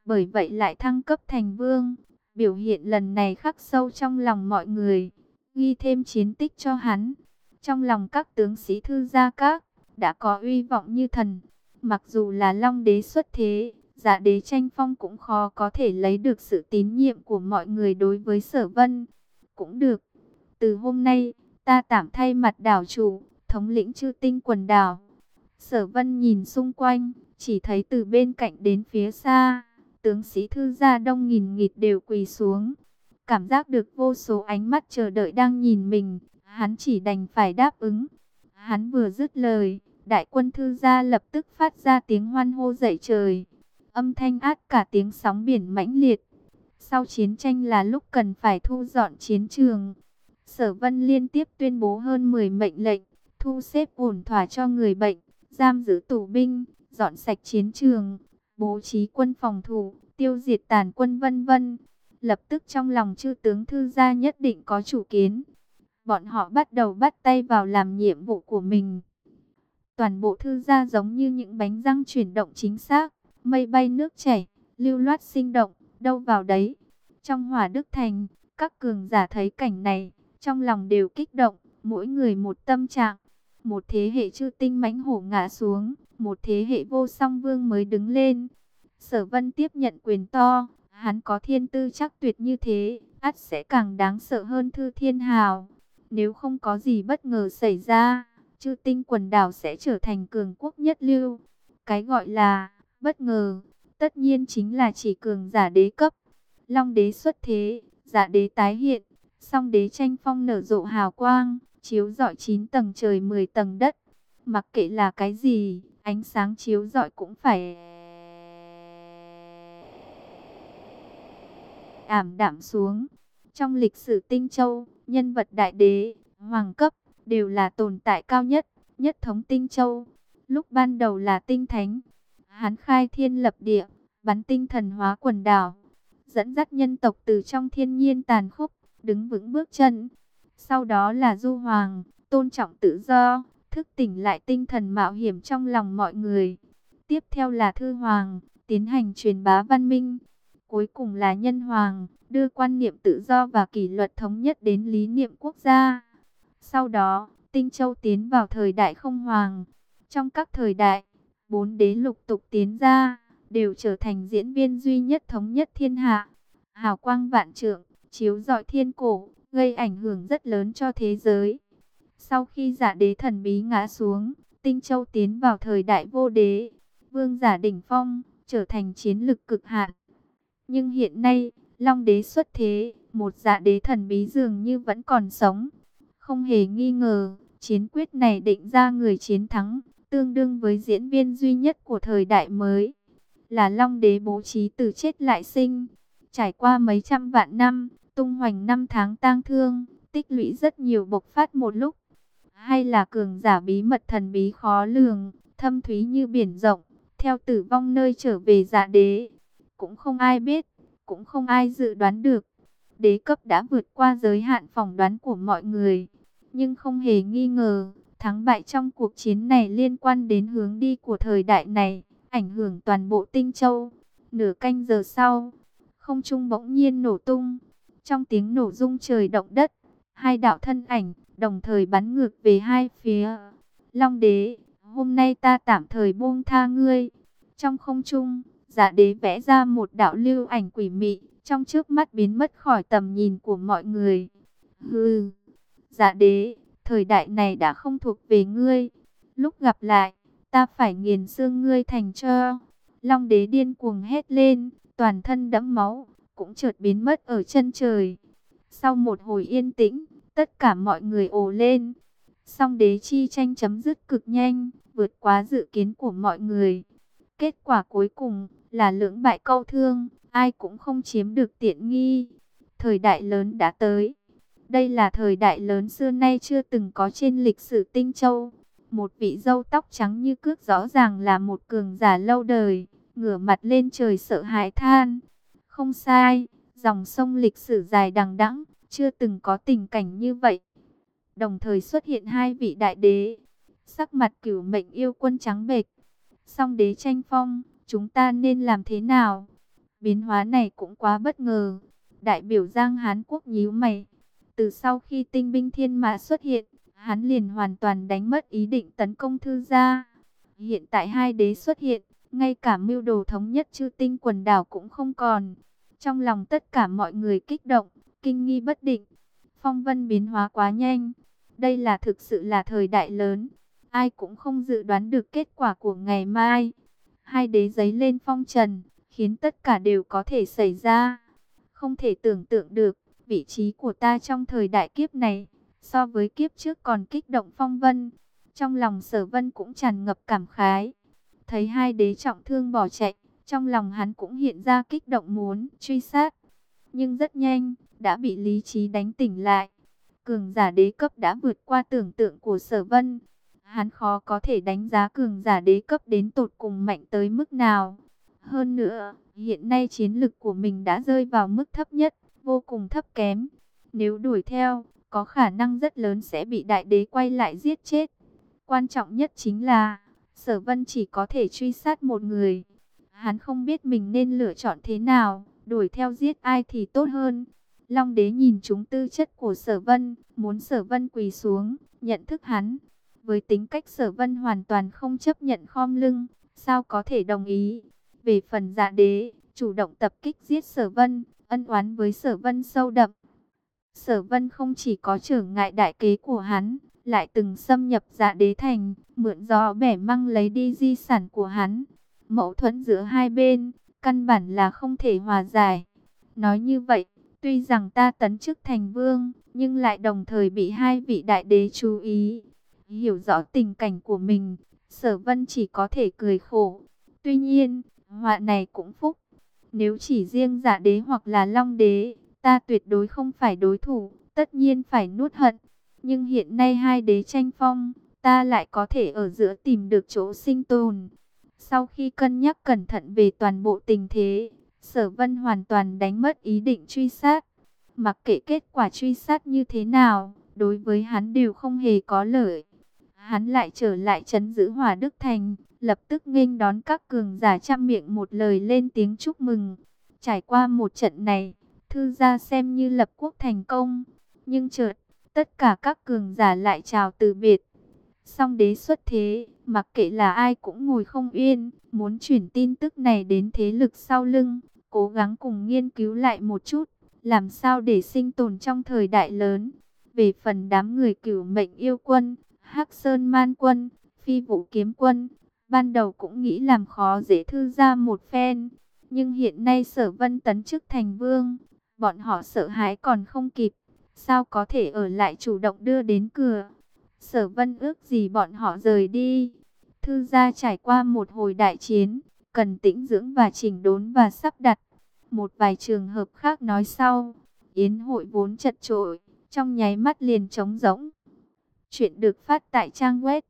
Bởi vậy lại thăng cấp thành vương, biểu hiện lần này khắc sâu trong lòng mọi người, ghi thêm chiến tích cho hắn. Trong lòng các tướng sĩ thư gia các, đã có uy vọng như thần, mặc dù là long đế xuất thế, Dạ đế tranh phong cũng khó có thể lấy được sự tín nhiệm của mọi người đối với sở vân. Cũng được. Từ hôm nay, ta tạm thay mặt đảo chủ, thống lĩnh chư tinh quần đảo. Sở vân nhìn xung quanh, chỉ thấy từ bên cạnh đến phía xa, tướng sĩ thư gia đông nghìn nghịt đều quỳ xuống. Cảm giác được vô số ánh mắt chờ đợi đang nhìn mình, hắn chỉ đành phải đáp ứng. Hắn vừa dứt lời, đại quân thư gia lập tức phát ra tiếng hoan hô dậy trời âm thanh át cả tiếng sóng biển mãnh liệt. Sau chiến tranh là lúc cần phải thu dọn chiến trường. Sở Vân liên tiếp tuyên bố hơn 10 mệnh lệnh, thu xếp ổn thỏa cho người bệnh, giam giữ tù binh, dọn sạch chiến trường, bố trí quân phòng thủ, tiêu diệt tàn quân vân vân. Lập tức trong lòng chư tướng thư gia nhất định có chủ kiến. Bọn họ bắt đầu bắt tay vào làm nhiệm vụ của mình. Toàn bộ thư gia giống như những bánh răng chuyển động chính xác mây bay nước chảy, lưu loát sinh động, đâu vào đấy. Trong hỏa đức thành, các cường giả thấy cảnh này, trong lòng đều kích động, mỗi người một tâm trạng. Một thế hệ chư tinh mãnh hổ ngã xuống, một thế hệ vô song vương mới đứng lên. Sở vân tiếp nhận quyền to, hắn có thiên tư chắc tuyệt như thế, ắt sẽ càng đáng sợ hơn thư thiên hào. Nếu không có gì bất ngờ xảy ra, chư tinh quần đảo sẽ trở thành cường quốc nhất lưu. Cái gọi là Bất ngờ, tất nhiên chính là chỉ cường giả đế cấp. Long đế xuất thế, giả đế tái hiện, song đế tranh phong nở rộ hào quang, chiếu rọi 9 tầng trời 10 tầng đất. Mặc kệ là cái gì, ánh sáng chiếu rọi cũng phải ảm đạm xuống. Trong lịch sử Tinh Châu, nhân vật đại đế, hoàng cấp, đều là tồn tại cao nhất, nhất thống Tinh Châu. Lúc ban đầu là tinh thánh, Hắn khai thiên lập địa, bắn tinh thần hóa quần đảo, dẫn dắt nhân tộc từ trong thiên nhiên tàn khốc, đứng vững bước chân. Sau đó là Du Hoàng, tôn trọng tự do, thức tỉnh lại tinh thần mạo hiểm trong lòng mọi người. Tiếp theo là Thư Hoàng, tiến hành truyền bá văn minh. Cuối cùng là Nhân Hoàng, đưa quan niệm tự do và kỷ luật thống nhất đến lý niệm quốc gia. Sau đó, Tinh Châu tiến vào thời đại không hoàng. Trong các thời đại, bốn đế lục tục tiến ra, đều trở thành diễn viên duy nhất thống nhất thiên hạ. Hào quang vạn trượng, chiếu rọi thiên cổ, gây ảnh hưởng rất lớn cho thế giới. Sau khi giả đế thần bí ngã xuống, Tinh Châu tiến vào thời đại vô đế, vương giả đỉnh phong, trở thành chiến lực cực hạn. Nhưng hiện nay, Long đế xuất thế, một giả đế thần bí dường như vẫn còn sống. Không hề nghi ngờ, Chiến quyết này định ra người chiến thắng, tương đương với diễn viên duy nhất của thời đại mới. Là Long Đế bố trí từ chết lại sinh. Trải qua mấy trăm vạn năm, tung hoành năm tháng tang thương, tích lũy rất nhiều bộc phát một lúc. Hay là cường giả bí mật thần bí khó lường, thâm thúy như biển rộng, theo tử vong nơi trở về dạ đế. Cũng không ai biết, cũng không ai dự đoán được. Đế cấp đã vượt qua giới hạn phỏng đoán của mọi người. Nhưng không hề nghi ngờ, thắng bại trong cuộc chiến này liên quan đến hướng đi của thời đại này, ảnh hưởng toàn bộ tinh châu. Nửa canh giờ sau, không trung bỗng nhiên nổ tung. Trong tiếng nổ rung trời động đất, hai đạo thân ảnh đồng thời bắn ngược về hai phía. Long đế, hôm nay ta tạm thời buông tha ngươi. Trong không trung, giả đế vẽ ra một đạo lưu ảnh quỷ mị, trong trước mắt biến mất khỏi tầm nhìn của mọi người. Hừ, giả đế, thời đại này đã không thuộc về ngươi. Lúc gặp lại, ta phải nghiền xương ngươi thành cho. Long đế điên cuồng hét lên, toàn thân đẫm máu, cũng chợt biến mất ở chân trời. Sau một hồi yên tĩnh, tất cả mọi người ồ lên. Song đế chi tranh chấm dứt cực nhanh, vượt quá dự kiến của mọi người. Kết quả cuối cùng là lưỡng bại câu thương, ai cũng không chiếm được tiện nghi. Thời đại lớn đã tới. Đây là thời đại lớn xưa nay chưa từng có trên lịch sử Tinh Châu. Một vị dâu tóc trắng như cước rõ ràng là một cường giả lâu đời, ngửa mặt lên trời sợ hãi than. Không sai, dòng sông lịch sử dài đằng đẵng, chưa từng có tình cảnh như vậy. Đồng thời xuất hiện hai vị đại đế, sắc mặt cửu mệnh yêu quân trắng bệch. Song đế tranh phong, chúng ta nên làm thế nào? Biến hóa này cũng quá bất ngờ. Đại biểu Giang Hán Quốc nhíu mày. Từ sau khi tinh binh thiên mã xuất hiện, hắn liền hoàn toàn đánh mất ý định tấn công thư gia. Hiện tại hai đế xuất hiện, ngay cả mưu đồ thống nhất chư tinh quần đảo cũng không còn. Trong lòng tất cả mọi người kích động, kinh nghi bất định. Phong vân biến hóa quá nhanh. Đây là thực sự là thời đại lớn. Ai cũng không dự đoán được kết quả của ngày mai. Hai đế giấy lên phong trần, khiến tất cả đều có thể xảy ra. Không thể tưởng tượng được, vị trí của ta trong thời đại kiếp này, so với kiếp trước còn kích động phong vân. Trong lòng sở vân cũng tràn ngập cảm khái. Thấy hai đế trọng thương bỏ chạy, trong lòng hắn cũng hiện ra kích động muốn truy sát. Nhưng rất nhanh, đã bị lý trí đánh tỉnh lại. Cường giả đế cấp đã vượt qua tưởng tượng của sở vân. Hắn khó có thể đánh giá cường giả đế cấp đến tột cùng mạnh tới mức nào. Hơn nữa, hiện nay chiến lực của mình đã rơi vào mức thấp nhất, vô cùng thấp kém. Nếu đuổi theo, có khả năng rất lớn sẽ bị đại đế quay lại giết chết. Quan trọng nhất chính là, sở vân chỉ có thể truy sát một người. Hắn không biết mình nên lựa chọn thế nào, đuổi theo giết ai thì tốt hơn. Long đế nhìn chúng tư chất của sở vân, muốn sở vân quỳ xuống, nhận thức hắn. Với tính cách sở vân hoàn toàn không chấp nhận khom lưng, sao có thể đồng ý. Về phần dạ đế, chủ động tập kích giết sở vân, ân oán với sở vân sâu đậm. Sở vân không chỉ có trở ngại đại kế của hắn, lại từng xâm nhập dạ đế thành, mượn gió bẻ măng lấy đi di sản của hắn. Mẫu thuẫn giữa hai bên, căn bản là không thể hòa giải. Nói như vậy, tuy rằng ta tấn chức thành vương, nhưng lại đồng thời bị hai vị đại đế chú ý. Hiểu rõ tình cảnh của mình, sở vân chỉ có thể cười khổ. Tuy nhiên, họa này cũng phúc. Nếu chỉ riêng giả đế hoặc là long đế, ta tuyệt đối không phải đối thủ, tất nhiên phải nuốt hận. Nhưng hiện nay hai đế tranh phong, ta lại có thể ở giữa tìm được chỗ sinh tồn. Sau khi cân nhắc cẩn thận về toàn bộ tình thế, sở vân hoàn toàn đánh mất ý định truy sát. Mặc kệ kết quả truy sát như thế nào, đối với hắn đều không hề có lợi. Hắn lại trở lại chấn giữ hỏa Đức Thành, lập tức nghênh đón các cường giả trăm miệng một lời lên tiếng chúc mừng. Trải qua một trận này, thư gia xem như lập quốc thành công. Nhưng chợt, tất cả các cường giả lại chào từ biệt. Song đế xuất thế, mặc kệ là ai cũng ngồi không yên, muốn chuyển tin tức này đến thế lực sau lưng, cố gắng cùng nghiên cứu lại một chút, làm sao để sinh tồn trong thời đại lớn. Về phần đám người cửu mệnh yêu quân, Hắc Sơn Man quân, Phi Vũ Kiếm quân, ban đầu cũng nghĩ làm khó dễ thư ra một phen, nhưng hiện nay Sở Vân tấn chức thành vương, bọn họ sợ hãi còn không kịp, sao có thể ở lại chủ động đưa đến cửa. Sở vân ước gì bọn họ rời đi. Thư gia trải qua một hồi đại chiến, cần tĩnh dưỡng và chỉnh đốn và sắp đặt. Một vài trường hợp khác nói sau, yến hội vốn chật trội, trong nháy mắt liền trống rỗng. Chuyện được phát tại trang web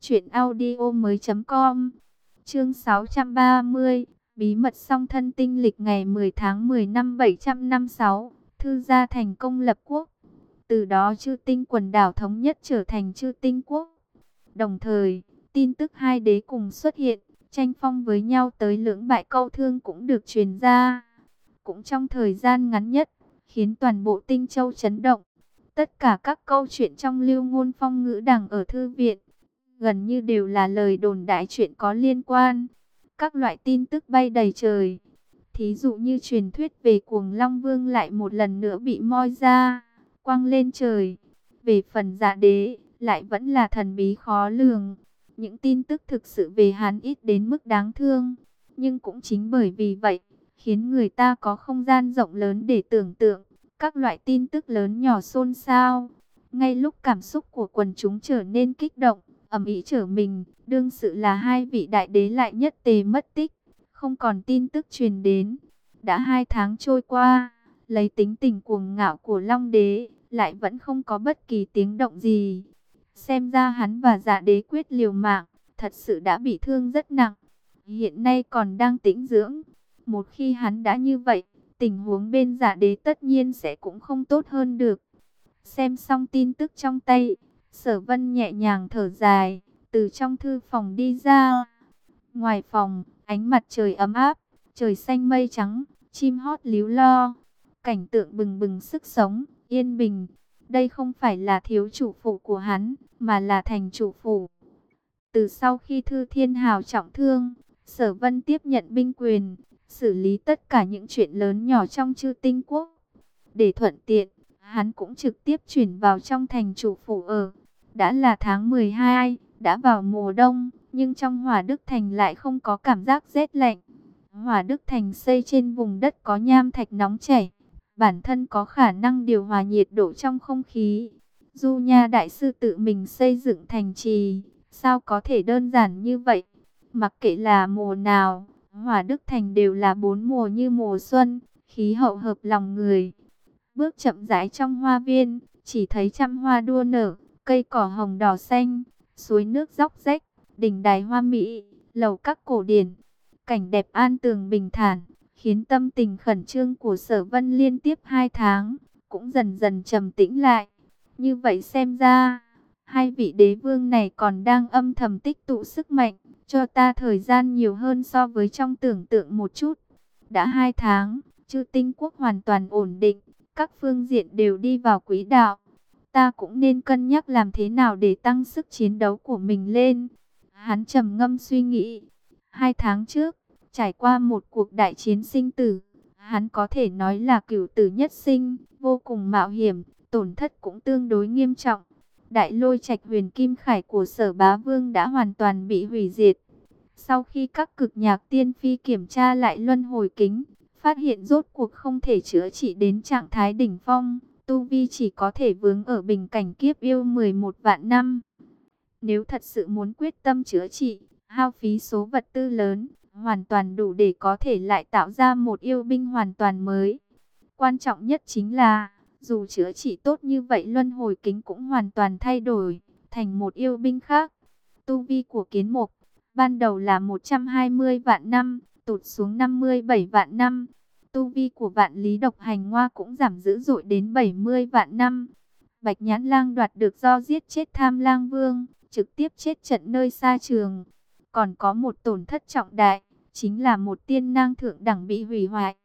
truyệnaudiomoi.com. Chương 630, bí mật song thân tinh lịch ngày 10 tháng 10 năm 756, thư gia thành công lập quốc. Từ đó chư tinh quần đảo thống nhất trở thành chư tinh quốc. Đồng thời, tin tức hai đế cùng xuất hiện, tranh phong với nhau tới lưỡng bại câu thương cũng được truyền ra. Cũng trong thời gian ngắn nhất, khiến toàn bộ tinh châu chấn động. Tất cả các câu chuyện trong lưu ngôn phong ngữ đằng ở thư viện, gần như đều là lời đồn đại chuyện có liên quan. Các loại tin tức bay đầy trời. Thí dụ như truyền thuyết về cuồng Long Vương lại một lần nữa bị moi ra, quăng lên trời. Về phần dạ đế, lại vẫn là thần bí khó lường. Những tin tức thực sự về hắn ít đến mức đáng thương. Nhưng cũng chính bởi vì vậy, khiến người ta có không gian rộng lớn để tưởng tượng. Các loại tin tức lớn nhỏ xôn xao. Ngay lúc cảm xúc của quần chúng trở nên kích động, ầm ĩ trở mình, đương sự là hai vị đại đế lại nhất tề mất tích, không còn tin tức truyền đến. Đã hai tháng trôi qua, lấy tính tình cuồng ngạo của Long đế, lại vẫn không có bất kỳ tiếng động gì. Xem ra hắn và giả đế quyết liều mạng, thật sự đã bị thương rất nặng. Hiện nay còn đang tĩnh dưỡng. Một khi hắn đã như vậy, tình huống bên giả đế tất nhiên sẽ cũng không tốt hơn được. Xem xong tin tức trong tay, sở vân nhẹ nhàng thở dài, từ trong thư phòng đi ra. Ngoài phòng, ánh mặt trời ấm áp, trời xanh mây trắng, chim hót líu lo. Cảnh tượng bừng bừng sức sống, yên bình. Đây không phải là thiếu chủ phụ của hắn, mà là thành chủ phủ. Từ sau khi Thư Thiên Hào trọng thương, Sở Vân tiếp nhận binh quyền, xử lý tất cả những chuyện lớn nhỏ trong chư tinh quốc. Để thuận tiện, hắn cũng trực tiếp chuyển vào trong thành chủ phủ ở. Đã là tháng 12, đã vào mùa đông, nhưng trong Hỏa Đức Thành lại không có cảm giác rét lạnh. Hỏa Đức Thành xây trên vùng đất có nham thạch nóng chảy, bản thân có khả năng điều hòa nhiệt độ trong không khí. Du Nha Đại Sư tự mình xây dựng thành trì, sao có thể đơn giản như vậy? Mặc kệ là mùa nào, Hỏa Đức Thành đều là bốn mùa như mùa xuân, khí hậu hợp lòng người. Bước chậm rãi trong hoa viên, chỉ thấy trăm hoa đua nở, cây cỏ hồng đỏ xanh, suối nước róc rách, đỉnh đài hoa mỹ, lầu các cổ điển, cảnh đẹp an tường bình thản, khiến tâm tình khẩn trương của sở vân liên tiếp hai tháng, cũng dần dần trầm tĩnh lại. Như vậy xem ra, hai vị đế vương này còn đang âm thầm tích tụ sức mạnh, cho ta thời gian nhiều hơn so với trong tưởng tượng một chút. Đã hai tháng, chư tinh quốc hoàn toàn ổn định, các phương diện đều đi vào quỹ đạo. Ta cũng nên cân nhắc làm thế nào để tăng sức chiến đấu của mình lên. Hắn trầm ngâm suy nghĩ. Hai tháng trước, trải qua một cuộc đại chiến sinh tử, hắn có thể nói là cửu tử nhất sinh, vô cùng mạo hiểm, tổn thất cũng tương đối nghiêm trọng. Đại lôi trạch huyền kim khải của sở bá vương đã hoàn toàn bị hủy diệt. Sau khi các cực nhạc tiên phi kiểm tra lại luân hồi kính, phát hiện rốt cuộc không thể chữa trị đến trạng thái đỉnh phong, Tu Vi chỉ có thể vướng ở bình cảnh kiếp yêu 11 vạn năm. Nếu thật sự muốn quyết tâm chữa trị, hao phí số vật tư lớn, hoàn toàn đủ để có thể lại tạo ra một yêu binh hoàn toàn mới. Quan trọng nhất chính là, dù chữa trị tốt như vậy luân hồi kính cũng hoàn toàn thay đổi, thành một yêu binh khác. Tu vi của kiến mục, ban đầu là 120 vạn năm, tụt xuống 57 vạn năm. Tu vi của vạn lý độc hành hoa cũng giảm dữ dội đến 70 vạn năm. Bạch Nhãn Lang đoạt được do giết chết Tham Lang Vương, trực tiếp chết trận nơi xa trường. Còn có một tổn thất trọng đại, chính là một tiên nang thượng đẳng bị hủy hoại.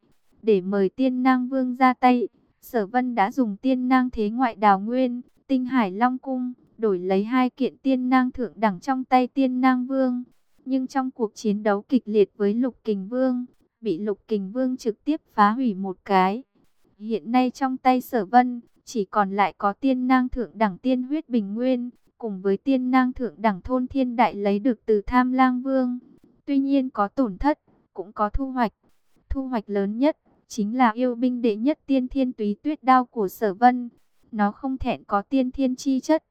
Để mời tiên nang vương ra tay, sở vân đã dùng tiên nang thế ngoại đào nguyên, tinh hải long cung, đổi lấy hai kiện tiên nang thượng đẳng trong tay tiên nang vương. Nhưng trong cuộc chiến đấu kịch liệt với lục kình vương, bị lục kình vương trực tiếp phá hủy một cái. Hiện nay trong tay sở vân, chỉ còn lại có tiên nang thượng đẳng tiên huyết bình nguyên, cùng với tiên nang thượng đẳng thôn thiên đại lấy được từ tham lang vương. Tuy nhiên có tổn thất, cũng có thu hoạch. Thu hoạch lớn nhất, chính là yêu binh đệ nhất tiên thiên túy tuyết đao của sở vân. Nó không thẹn có tiên thiên chi chất.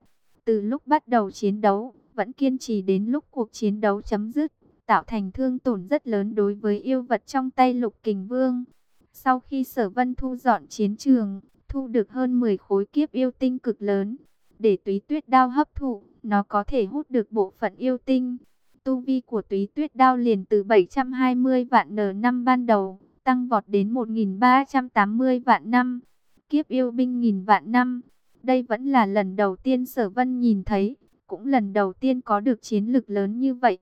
Từ lúc bắt đầu chiến đấu, vẫn kiên trì đến lúc cuộc chiến đấu chấm dứt, tạo thành thương tổn rất lớn đối với yêu vật trong tay lục kình vương. Sau khi sở vân thu dọn chiến trường, thu được hơn 10 khối kiếp yêu tinh cực lớn, để túy tuyết đao hấp thụ, nó có thể hút được bộ phận yêu tinh. Tu vi của túy tuyết đao liền từ 720 vạn n năm ban đầu, tăng vọt đến 1380 vạn năm. Kiếp yêu binh nghìn vạn năm. Đây vẫn là lần đầu tiên sở vân nhìn thấy, cũng lần đầu tiên có được chiến lực lớn như vậy.